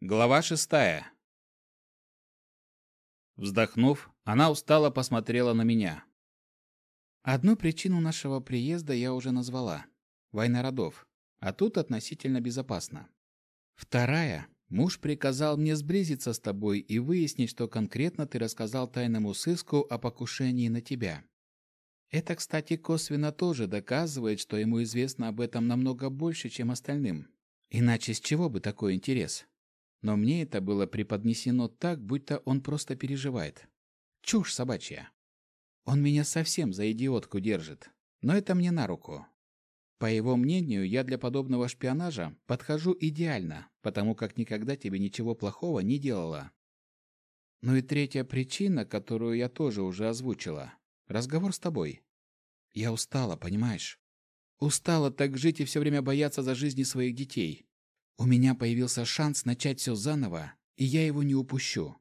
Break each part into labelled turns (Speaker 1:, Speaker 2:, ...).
Speaker 1: Глава шестая. Вздохнув, она устало посмотрела на меня. Одну причину нашего приезда я уже назвала. Война родов. А тут относительно безопасно. Вторая. Муж приказал мне сблизиться с тобой и выяснить, что конкретно ты рассказал тайному сыску о покушении на тебя. Это, кстати, косвенно тоже доказывает, что ему известно об этом намного больше, чем остальным. Иначе с чего бы такой интерес? Но мне это было преподнесено так, будто он просто переживает. Чушь собачья. Он меня совсем за идиотку держит, но это мне на руку. По его мнению, я для подобного шпионажа подхожу идеально, потому как никогда тебе ничего плохого не делала. Ну и третья причина, которую я тоже уже озвучила. Разговор с тобой. Я устала, понимаешь? Устала так жить и все время бояться за жизни своих детей. У меня появился шанс начать все заново, и я его не упущу.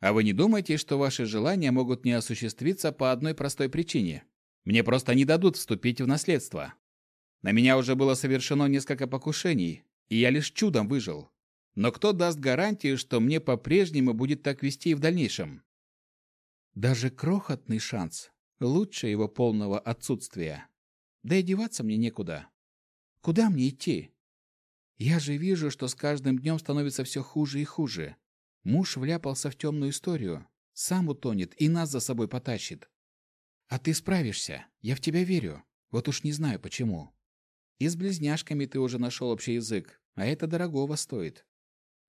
Speaker 1: А вы не думаете, что ваши желания могут не осуществиться по одной простой причине? Мне просто не дадут вступить в наследство. На меня уже было совершено несколько покушений, и я лишь чудом выжил. Но кто даст гарантию, что мне по-прежнему будет так вести и в дальнейшем? Даже крохотный шанс лучше его полного отсутствия. Да и деваться мне некуда. Куда мне идти? Я же вижу, что с каждым днем становится все хуже и хуже. Муж вляпался в темную историю, сам утонет и нас за собой потащит. А ты справишься, я в тебя верю, вот уж не знаю почему. И с близняшками ты уже нашел общий язык, а это дорогого стоит.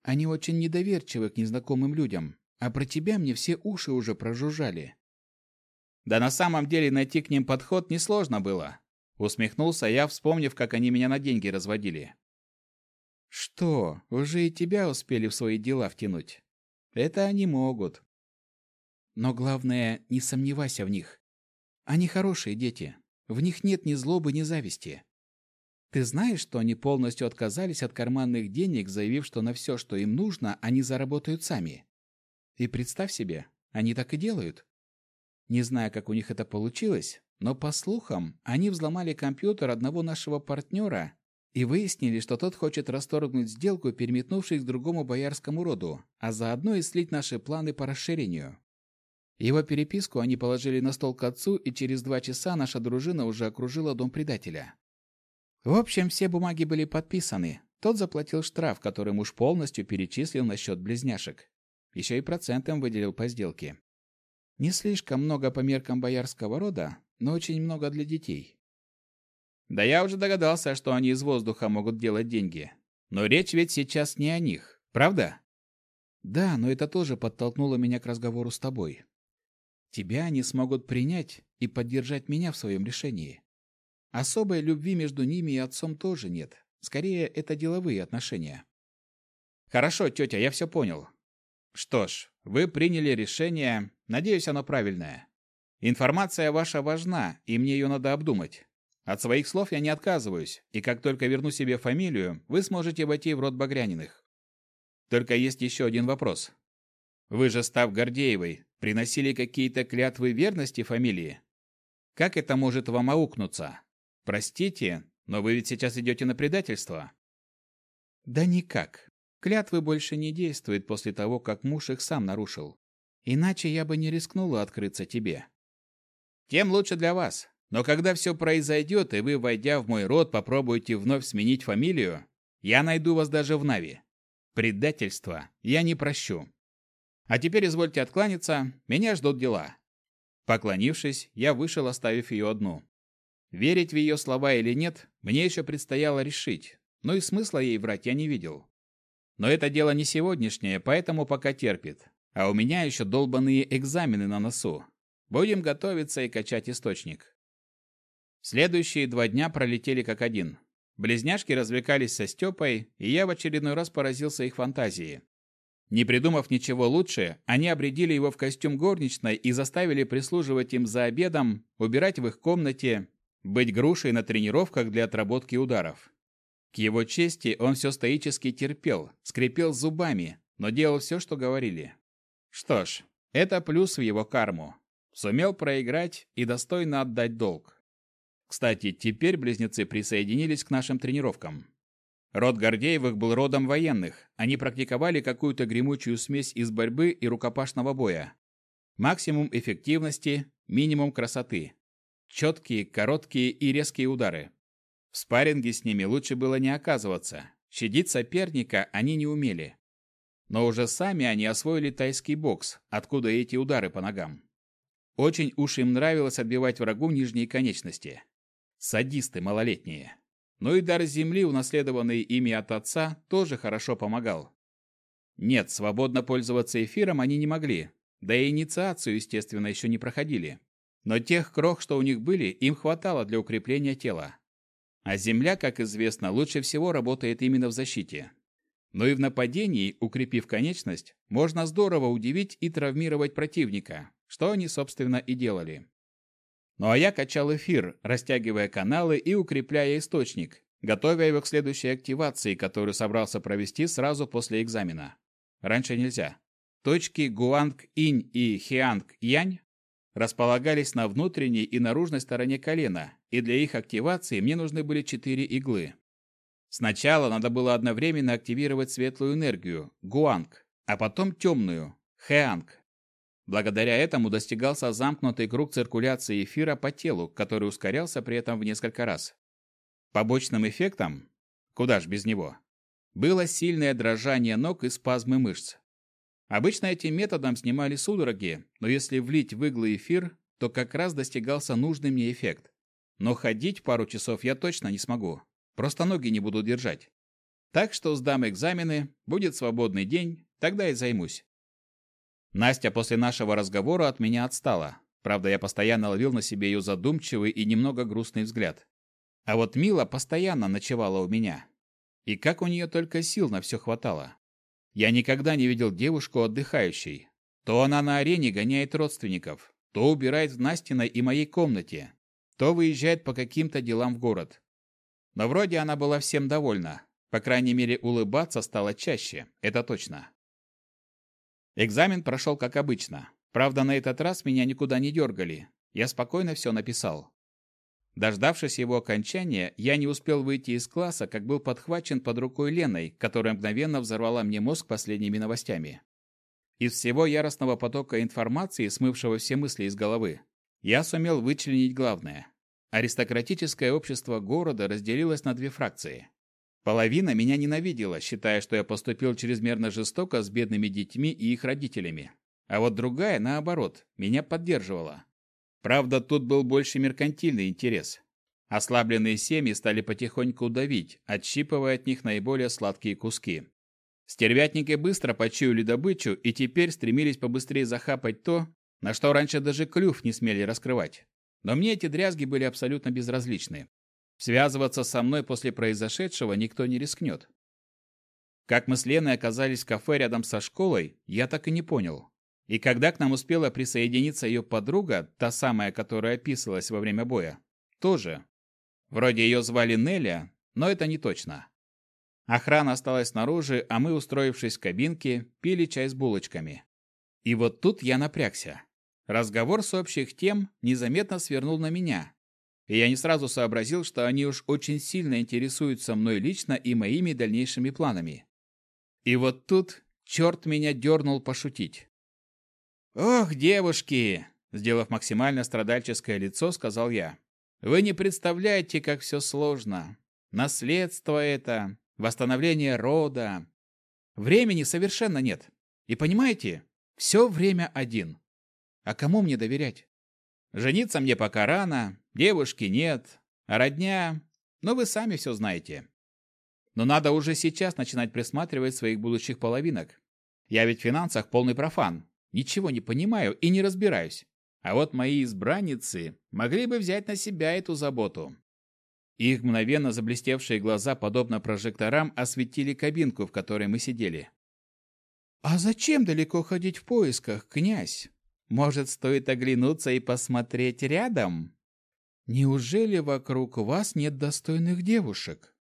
Speaker 1: Они очень недоверчивы к незнакомым людям, а про тебя мне все уши уже прожужжали. Да на самом деле найти к ним подход несложно было. Усмехнулся я, вспомнив, как они меня на деньги разводили. Что, уже и тебя успели в свои дела втянуть? Это они могут. Но главное, не сомневайся в них. Они хорошие дети. В них нет ни злобы, ни зависти. Ты знаешь, что они полностью отказались от карманных денег, заявив, что на все, что им нужно, они заработают сами. И представь себе, они так и делают. Не знаю, как у них это получилось, но по слухам, они взломали компьютер одного нашего партнера и выяснили, что тот хочет расторгнуть сделку, переметнувшись к другому боярскому роду, а заодно и слить наши планы по расширению. Его переписку они положили на стол к отцу, и через два часа наша дружина уже окружила дом предателя. В общем, все бумаги были подписаны. Тот заплатил штраф, который муж полностью перечислил на счет близняшек. Еще и процентом выделил по сделке. Не слишком много по меркам боярского рода, но очень много для детей. Да я уже догадался, что они из воздуха могут делать деньги. Но речь ведь сейчас не о них, правда? Да, но это тоже подтолкнуло меня к разговору с тобой. Тебя они смогут принять и поддержать меня в своем решении. Особой любви между ними и отцом тоже нет. Скорее, это деловые отношения. Хорошо, тетя, я все понял. Что ж, вы приняли решение, надеюсь, оно правильное. Информация ваша важна, и мне ее надо обдумать. От своих слов я не отказываюсь, и как только верну себе фамилию, вы сможете войти в род Багряниных. Только есть еще один вопрос. Вы же, став Гордеевой, приносили какие-то клятвы верности фамилии? Как это может вам аукнуться? Простите, но вы ведь сейчас идете на предательство. Да никак. Клятвы больше не действуют после того, как муж их сам нарушил. Иначе я бы не рискнула открыться тебе. Тем лучше для вас. Но когда все произойдет, и вы, войдя в мой род, попробуете вновь сменить фамилию, я найду вас даже в Нави. Предательство я не прощу. А теперь извольте откланяться, меня ждут дела. Поклонившись, я вышел, оставив ее одну. Верить в ее слова или нет, мне еще предстояло решить, но и смысла ей врать я не видел. Но это дело не сегодняшнее, поэтому пока терпит. А у меня еще долбанные экзамены на носу. Будем готовиться и качать источник. Следующие два дня пролетели как один. Близняшки развлекались со Степой, и я в очередной раз поразился их фантазии. Не придумав ничего лучше, они обредили его в костюм горничной и заставили прислуживать им за обедом, убирать в их комнате, быть грушей на тренировках для отработки ударов. К его чести он все стоически терпел, скрипел зубами, но делал все, что говорили. Что ж, это плюс в его карму. Сумел проиграть и достойно отдать долг. Кстати, теперь близнецы присоединились к нашим тренировкам. Род Гордеевых был родом военных. Они практиковали какую-то гремучую смесь из борьбы и рукопашного боя. Максимум эффективности, минимум красоты. Четкие, короткие и резкие удары. В спарринге с ними лучше было не оказываться. Щадить соперника они не умели. Но уже сами они освоили тайский бокс, откуда эти удары по ногам. Очень уж им нравилось отбивать врагу нижние конечности. Садисты малолетние. Но и дар земли, унаследованный ими от отца, тоже хорошо помогал. Нет, свободно пользоваться эфиром они не могли, да и инициацию, естественно, еще не проходили. Но тех крох, что у них были, им хватало для укрепления тела. А земля, как известно, лучше всего работает именно в защите. Но и в нападении, укрепив конечность, можно здорово удивить и травмировать противника, что они, собственно, и делали. Ну а я качал эфир, растягивая каналы и укрепляя источник, готовя его к следующей активации, которую собрался провести сразу после экзамена. Раньше нельзя. Точки Гуанг-Инь и Хианг-Янь располагались на внутренней и наружной стороне колена, и для их активации мне нужны были четыре иглы. Сначала надо было одновременно активировать светлую энергию – Гуанг, а потом темную – Хэанг. Благодаря этому достигался замкнутый круг циркуляции эфира по телу, который ускорялся при этом в несколько раз. Побочным эффектом, куда ж без него, было сильное дрожание ног и спазмы мышц. Обычно этим методом снимали судороги, но если влить в иглы эфир, то как раз достигался нужный мне эффект. Но ходить пару часов я точно не смогу. Просто ноги не буду держать. Так что сдам экзамены, будет свободный день, тогда и займусь. Настя после нашего разговора от меня отстала. Правда, я постоянно ловил на себе ее задумчивый и немного грустный взгляд. А вот Мила постоянно ночевала у меня. И как у нее только сил на все хватало. Я никогда не видел девушку отдыхающей. То она на арене гоняет родственников, то убирает в Настиной и моей комнате, то выезжает по каким-то делам в город. Но вроде она была всем довольна. По крайней мере, улыбаться стало чаще, это точно. Экзамен прошел как обычно. Правда, на этот раз меня никуда не дергали. Я спокойно все написал. Дождавшись его окончания, я не успел выйти из класса, как был подхвачен под рукой Леной, которая мгновенно взорвала мне мозг последними новостями. Из всего яростного потока информации, смывшего все мысли из головы, я сумел вычленить главное. Аристократическое общество города разделилось на две фракции. Половина меня ненавидела, считая, что я поступил чрезмерно жестоко с бедными детьми и их родителями. А вот другая, наоборот, меня поддерживала. Правда, тут был больше меркантильный интерес. Ослабленные семьи стали потихоньку давить, отщипывая от них наиболее сладкие куски. Стервятники быстро почуяли добычу и теперь стремились побыстрее захапать то, на что раньше даже клюв не смели раскрывать. Но мне эти дрязги были абсолютно безразличны. Связываться со мной после произошедшего никто не рискнет. Как мы с Леной оказались в кафе рядом со школой, я так и не понял. И когда к нам успела присоединиться ее подруга, та самая, которая описывалась во время боя, тоже. Вроде ее звали Неля, но это не точно. Охрана осталась снаружи, а мы, устроившись в кабинке, пили чай с булочками. И вот тут я напрягся. Разговор с общих тем незаметно свернул на меня, и я не сразу сообразил, что они уж очень сильно интересуются мной лично и моими дальнейшими планами. И вот тут черт меня дернул пошутить. «Ох, девушки!» – сделав максимально страдальческое лицо, сказал я. «Вы не представляете, как все сложно. Наследство это, восстановление рода. Времени совершенно нет. И понимаете, все время один. А кому мне доверять? Жениться мне пока рано, девушки нет, а родня... Ну, вы сами все знаете. Но надо уже сейчас начинать присматривать своих будущих половинок. Я ведь в финансах полный профан. Ничего не понимаю и не разбираюсь. А вот мои избранницы могли бы взять на себя эту заботу. Их мгновенно заблестевшие глаза, подобно прожекторам, осветили кабинку, в которой мы сидели. «А зачем далеко ходить в поисках, князь?» Может, стоит оглянуться и посмотреть рядом? Неужели вокруг вас нет достойных девушек?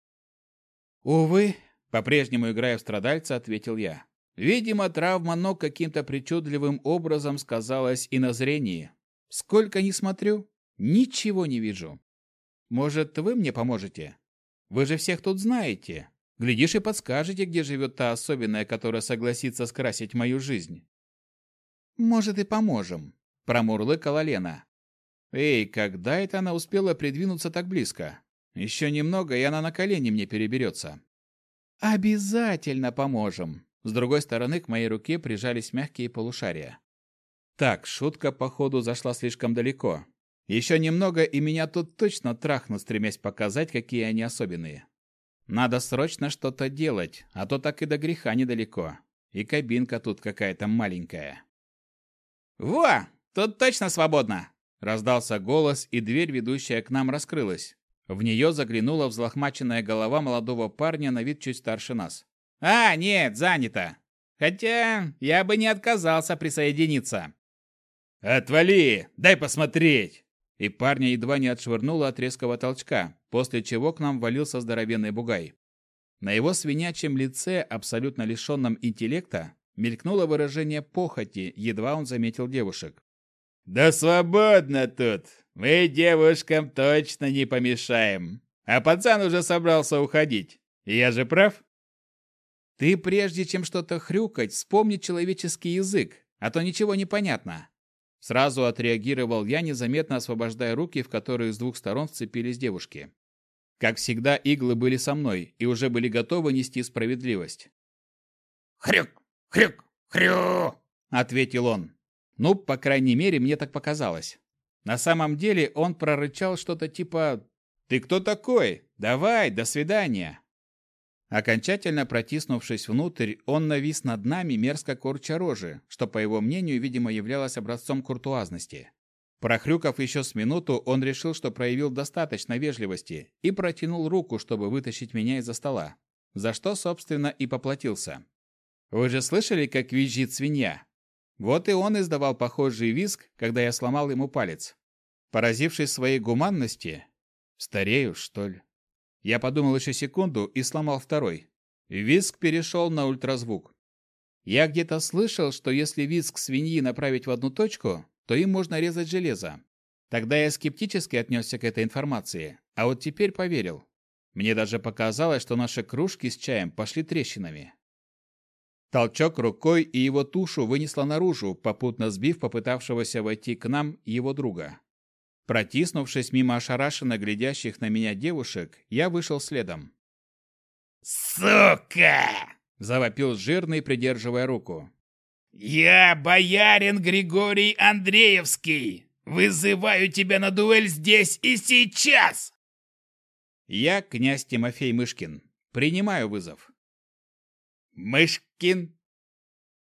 Speaker 1: Увы, по-прежнему играя в страдальца, ответил я. Видимо, травма ног каким-то причудливым образом сказалась и на зрении. Сколько ни смотрю, ничего не вижу. Может, вы мне поможете? Вы же всех тут знаете. Глядишь и подскажете, где живет та особенная, которая согласится скрасить мою жизнь. Может, и поможем, промурлыкала Лена. Эй, когда это она успела придвинуться так близко? Еще немного, и она на колени мне переберется. Обязательно поможем. С другой стороны к моей руке прижались мягкие полушария. Так, шутка, походу, зашла слишком далеко. Еще немного, и меня тут точно трахнут, стремясь показать, какие они особенные. Надо срочно что-то делать, а то так и до греха недалеко. И кабинка тут какая-то маленькая. «Во! Тут точно свободно!» Раздался голос, и дверь, ведущая к нам, раскрылась. В нее заглянула взлохмаченная голова молодого парня на вид чуть старше нас. «А, нет, занято. Хотя я бы не отказался присоединиться». «Отвали! Дай посмотреть!» И парня едва не отшвырнуло от резкого толчка, после чего к нам валился здоровенный бугай. На его свинячьем лице, абсолютно лишенном интеллекта, мелькнуло выражение похоти, едва он заметил девушек. «Да свободно тут! Мы девушкам точно не помешаем! А пацан уже собрался уходить. Я же прав?» «Ты прежде чем что-то хрюкать, вспомни человеческий язык, а то ничего не понятно!» Сразу отреагировал я, незаметно освобождая руки, в которые с двух сторон вцепились девушки. Как всегда, иглы были со мной и уже были готовы нести справедливость. «Хрюк! Хрюк! Хрю!» — ответил он. Ну, по крайней мере, мне так показалось. На самом деле он прорычал что-то типа «Ты кто такой? Давай, до свидания!» Окончательно протиснувшись внутрь, он навис над нами, мерзко корча рожи, что, по его мнению, видимо, являлось образцом куртуазности. Прохрюкав еще с минуту, он решил, что проявил достаточно вежливости, и протянул руку, чтобы вытащить меня из-за стола. За что, собственно, и поплатился. Вы же слышали, как визжит свинья? Вот и он издавал похожий визг, когда я сломал ему палец. Поразившись своей гуманности, старею, что ли? Я подумал еще секунду и сломал второй. Визг перешел на ультразвук. Я где-то слышал, что если визг свиньи направить в одну точку, то им можно резать железо. Тогда я скептически отнесся к этой информации, а вот теперь поверил. Мне даже показалось, что наши кружки с чаем пошли трещинами. Толчок рукой, и его тушу вынесло наружу, попутно сбив попытавшегося войти к нам его друга. Протиснувшись мимо ошарашенно глядящих на меня девушек, я вышел следом.
Speaker 2: «Сука!»
Speaker 1: – завопил жирный, придерживая руку.
Speaker 2: «Я боярин Григорий Андреевский! Вызываю тебя на дуэль здесь и сейчас!»
Speaker 1: «Я князь Тимофей Мышкин. Принимаю вызов».
Speaker 2: «Мышкин?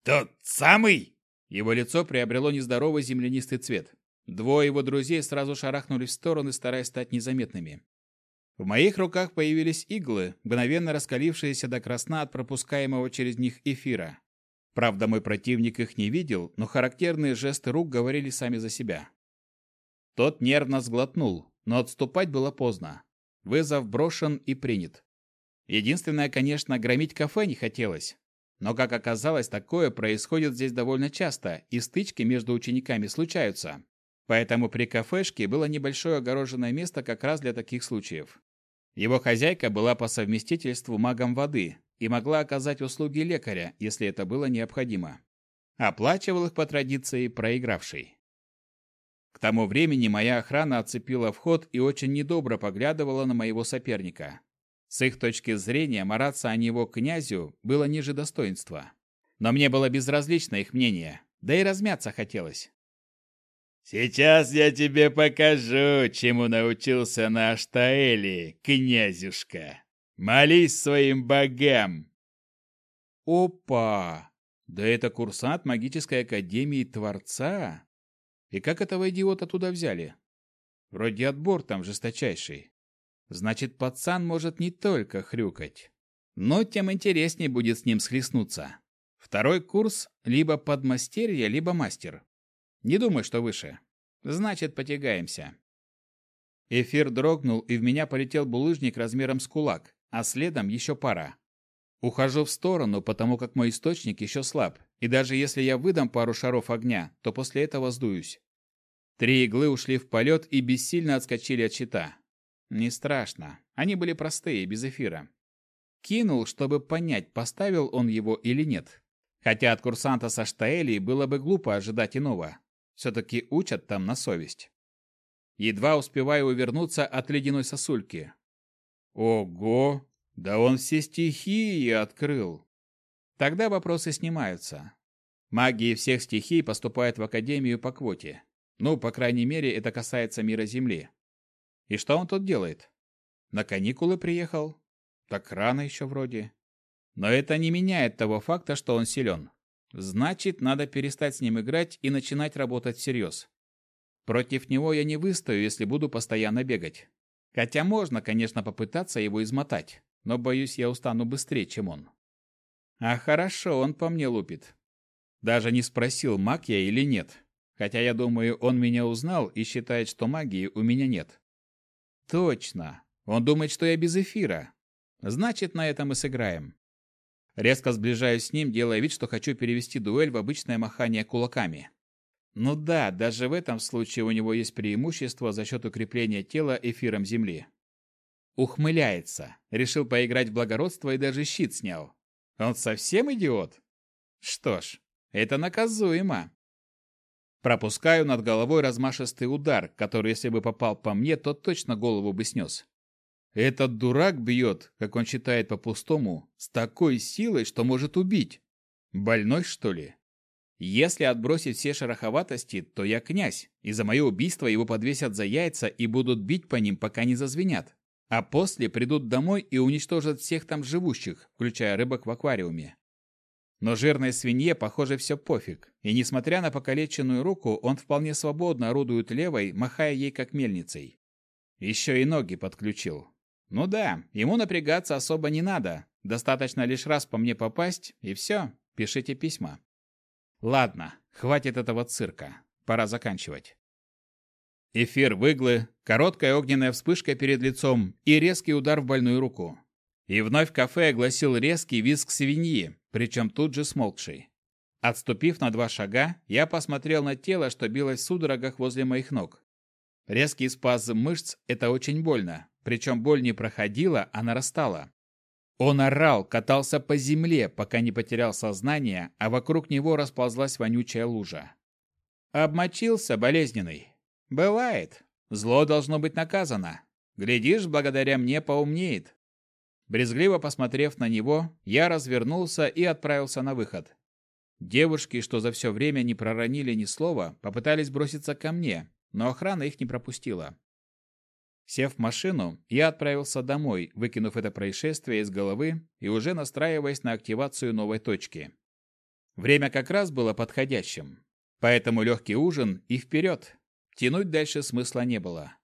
Speaker 2: Тот самый?»
Speaker 1: Его лицо приобрело нездоровый землянистый цвет. Двое его друзей сразу шарахнулись в стороны, стараясь стать незаметными. В моих руках появились иглы, мгновенно раскалившиеся до красна от пропускаемого через них эфира. Правда, мой противник их не видел, но характерные жесты рук говорили сами за себя. Тот нервно сглотнул, но отступать было поздно. Вызов брошен и принят. Единственное, конечно, громить кафе не хотелось. Но, как оказалось, такое происходит здесь довольно часто, и стычки между учениками случаются. Поэтому при кафешке было небольшое огороженное место как раз для таких случаев. Его хозяйка была по совместительству магом воды и могла оказать услуги лекаря, если это было необходимо. Оплачивал их по традиции проигравший. К тому времени моя охрана оцепила вход и очень недобро поглядывала на моего соперника. С их точки зрения мараться о него князю было ниже достоинства. Но мне было безразлично их мнение, да и размяться хотелось.
Speaker 2: Сейчас я тебе покажу, чему научился наш Таэли, князюшка. Молись своим богам.
Speaker 1: Опа! Да это курсант магической академии Творца. И как этого идиота туда взяли? Вроде отбор там жесточайший. Значит, пацан может не только хрюкать. Но тем интереснее будет с ним схлестнуться. Второй курс либо подмастерье, либо мастер. Не думаю, что выше. Значит, потягаемся. Эфир дрогнул, и в меня полетел булыжник размером с кулак, а следом еще пара. Ухожу в сторону, потому как мой источник еще слаб, и даже если я выдам пару шаров огня, то после этого сдуюсь. Три иглы ушли в полет и бессильно отскочили от щита. Не страшно. Они были простые, без эфира. Кинул, чтобы понять, поставил он его или нет. Хотя от курсанта со Штаэлей было бы глупо ожидать иного. Все-таки учат там на совесть. Едва успеваю увернуться от ледяной сосульки. Ого! Да он все стихии открыл! Тогда вопросы снимаются. Магии всех стихий поступает в Академию по квоте. Ну, по крайней мере, это касается мира Земли. И что он тут делает? На каникулы приехал? Так рано еще вроде. Но это не меняет того факта, что он силен. Значит, надо перестать с ним играть и начинать работать всерьез. Против него я не выстою, если буду постоянно бегать. Хотя можно, конечно, попытаться его измотать, но боюсь, я устану быстрее, чем он. А хорошо, он по мне лупит. Даже не спросил, маг я или нет. Хотя я думаю, он меня узнал и считает, что магии у меня нет. Точно. Он думает, что я без эфира. Значит, на этом и сыграем. Резко сближаюсь с ним, делая вид, что хочу перевести дуэль в обычное махание кулаками. Ну да, даже в этом случае у него есть преимущество за счет укрепления тела эфиром Земли. Ухмыляется. Решил поиграть в благородство и даже щит снял. Он совсем идиот? Что ж, это наказуемо. Пропускаю над головой размашистый удар, который, если бы попал по мне, то точно голову бы снес. Этот дурак бьет, как он считает по-пустому, с такой силой, что может убить. Больной, что ли? Если отбросить все шероховатости, то я князь, и за мое убийство его подвесят за яйца и будут бить по ним, пока не зазвенят. А после придут домой и уничтожат всех там живущих, включая рыбок в аквариуме. Но жирной свинье, похоже, все пофиг, и несмотря на покалеченную руку, он вполне свободно орудует левой, махая ей как мельницей. Еще и ноги подключил. Ну да, ему напрягаться особо не надо, достаточно лишь раз по мне попасть, и все, пишите письма. Ладно, хватит этого цирка, пора заканчивать. Эфир выглы, короткая огненная вспышка перед лицом и резкий удар в больную руку. И вновь кафе огласил резкий визг свиньи, причем тут же смолкший. Отступив на два шага, я посмотрел на тело, что билось в судорогах возле моих ног. Резкий спазм мышц – это очень больно, причем боль не проходила, а нарастала. Он орал, катался по земле, пока не потерял сознание, а вокруг него расползлась вонючая лужа. Обмочился болезненный. Бывает. Зло должно быть наказано. Глядишь, благодаря мне поумнеет. Брезгливо посмотрев на него, я развернулся и отправился на выход. Девушки, что за все время не проронили ни слова, попытались броситься ко мне, но охрана их не пропустила. Сев в машину, я отправился домой, выкинув это происшествие из головы и уже настраиваясь на активацию новой точки. Время как раз было подходящим. Поэтому легкий ужин и вперед. Тянуть дальше смысла не было.